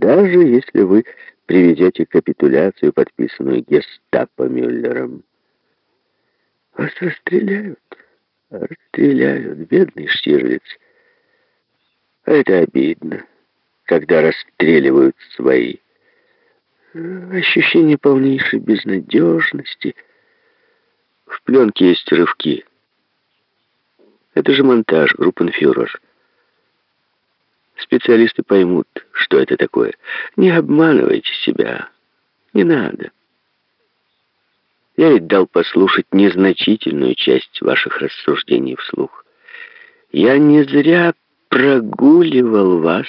даже если вы приведете капитуляцию, подписанную гестапо Мюллером. Вас расстреляют, расстреляют, бедный Штирлиц. А это обидно, когда расстреливают свои. Ощущение полнейшей безнадежности. В пленке есть рывки. Это же монтаж, группенфюрер. Специалисты поймут, что это такое. Не обманывайте себя. Не надо. Я ведь дал послушать незначительную часть ваших рассуждений вслух. Я не зря прогуливал вас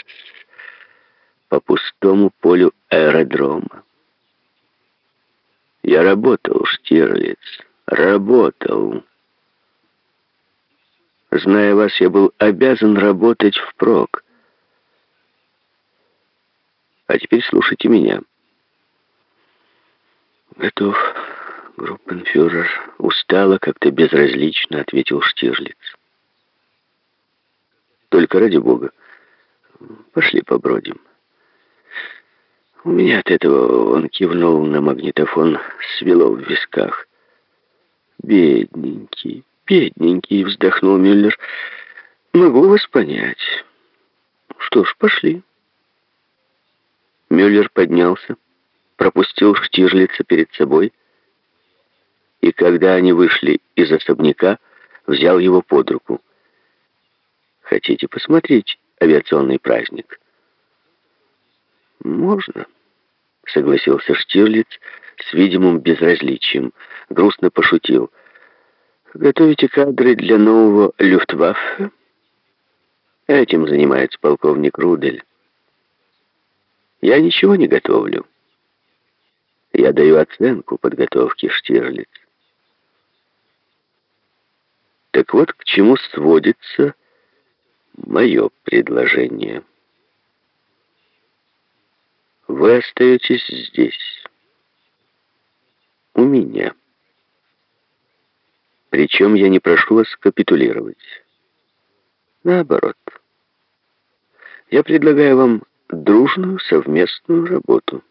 по пустому полю аэродрома. Я работал, Штирлиц, работал. Зная вас, я был обязан работать впрок. А теперь слушайте меня. Готов, группенфюрер. Устало, как-то безразлично, ответил Штирлиц. Только ради бога, пошли побродим. У меня от этого он кивнул на магнитофон, свело в висках. Бедненький, бедненький, вздохнул Мюллер. Могу вас понять. Что ж, пошли. Мюллер поднялся, пропустил Штирлица перед собой, и когда они вышли из особняка, взял его под руку. «Хотите посмотреть авиационный праздник?» «Можно», — согласился Штирлиц с видимым безразличием, грустно пошутил. «Готовите кадры для нового Люфтваффе?» Этим занимается полковник Рудель. Я ничего не готовлю. Я даю оценку подготовки Штирлиц. Так вот, к чему сводится мое предложение. Вы остаетесь здесь, у меня. Причем я не прошу вас капитулировать. Наоборот. Я предлагаю вам дружную совместную работу.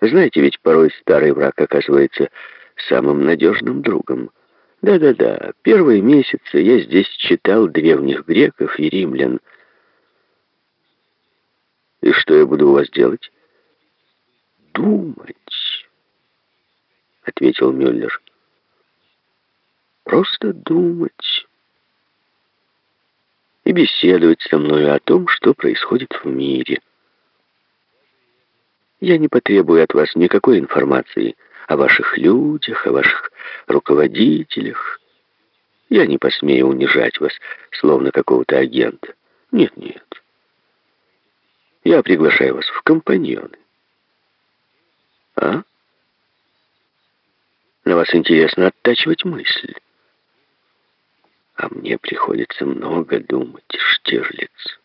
Знаете, ведь порой старый враг оказывается самым надежным другом. Да-да-да, первые месяцы я здесь читал древних греков и римлян. И что я буду у вас делать? Думать, ответил Мюллер. Просто думать и беседовать со мною о том, что происходит в мире. Я не потребую от вас никакой информации о ваших людях, о ваших руководителях. Я не посмею унижать вас, словно какого-то агента. Нет, нет. Я приглашаю вас в компаньоны. А? На вас интересно оттачивать мысль. А мне приходится много думать, Штирлиц.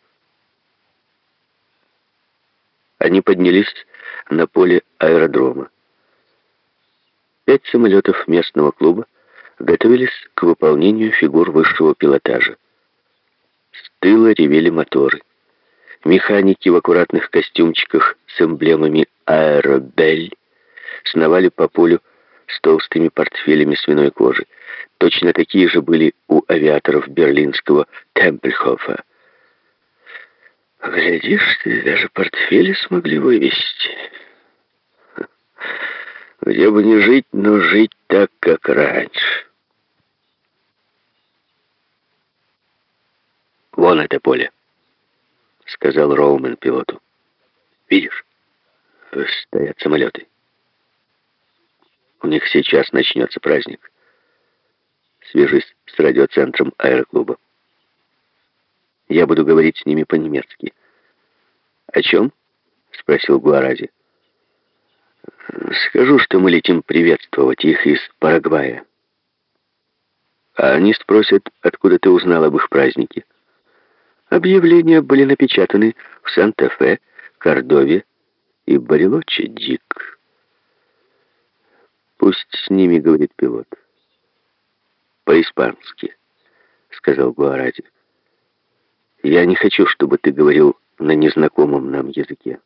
Они поднялись на поле аэродрома. Пять самолетов местного клуба готовились к выполнению фигур высшего пилотажа. С тыла ревели моторы. Механики в аккуратных костюмчиках с эмблемами «Аэробель» сновали по полю с толстыми портфелями свиной кожи. Точно такие же были у авиаторов берлинского Темпельхофа. Глядишь, ты даже портфели смогли вывести. Где бы не жить, но жить так, как раньше. «Вон это поле», — сказал Роумен пилоту. «Видишь, стоят самолеты. У них сейчас начнется праздник. Свяжись с радиоцентром аэроклуба. Я буду говорить с ними по-немецки. «О чем?» — спросил Гуарази. «Скажу, что мы летим приветствовать их из Парагвая. А они спросят, откуда ты узнал об их празднике. Объявления были напечатаны в Санта-Фе, Кордове и Барелоче, Дик. Пусть с ними говорит пилот. «По-испански», — сказал Гуаради. «Я не хочу, чтобы ты говорил на незнакомом нам языке.